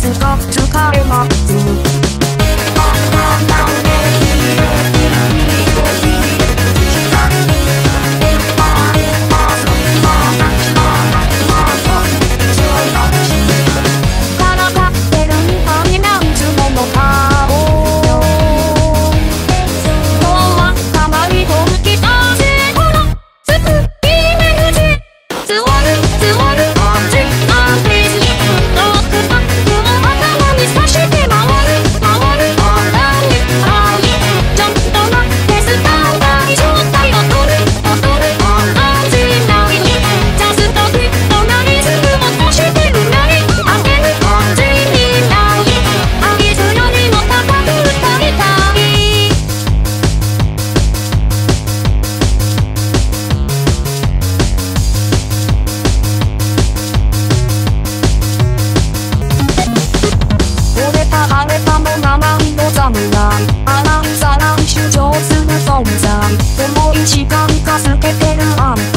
doesn't talk to Karma. 侍あらさら手上手な存在。思い時間かすけてるあんた。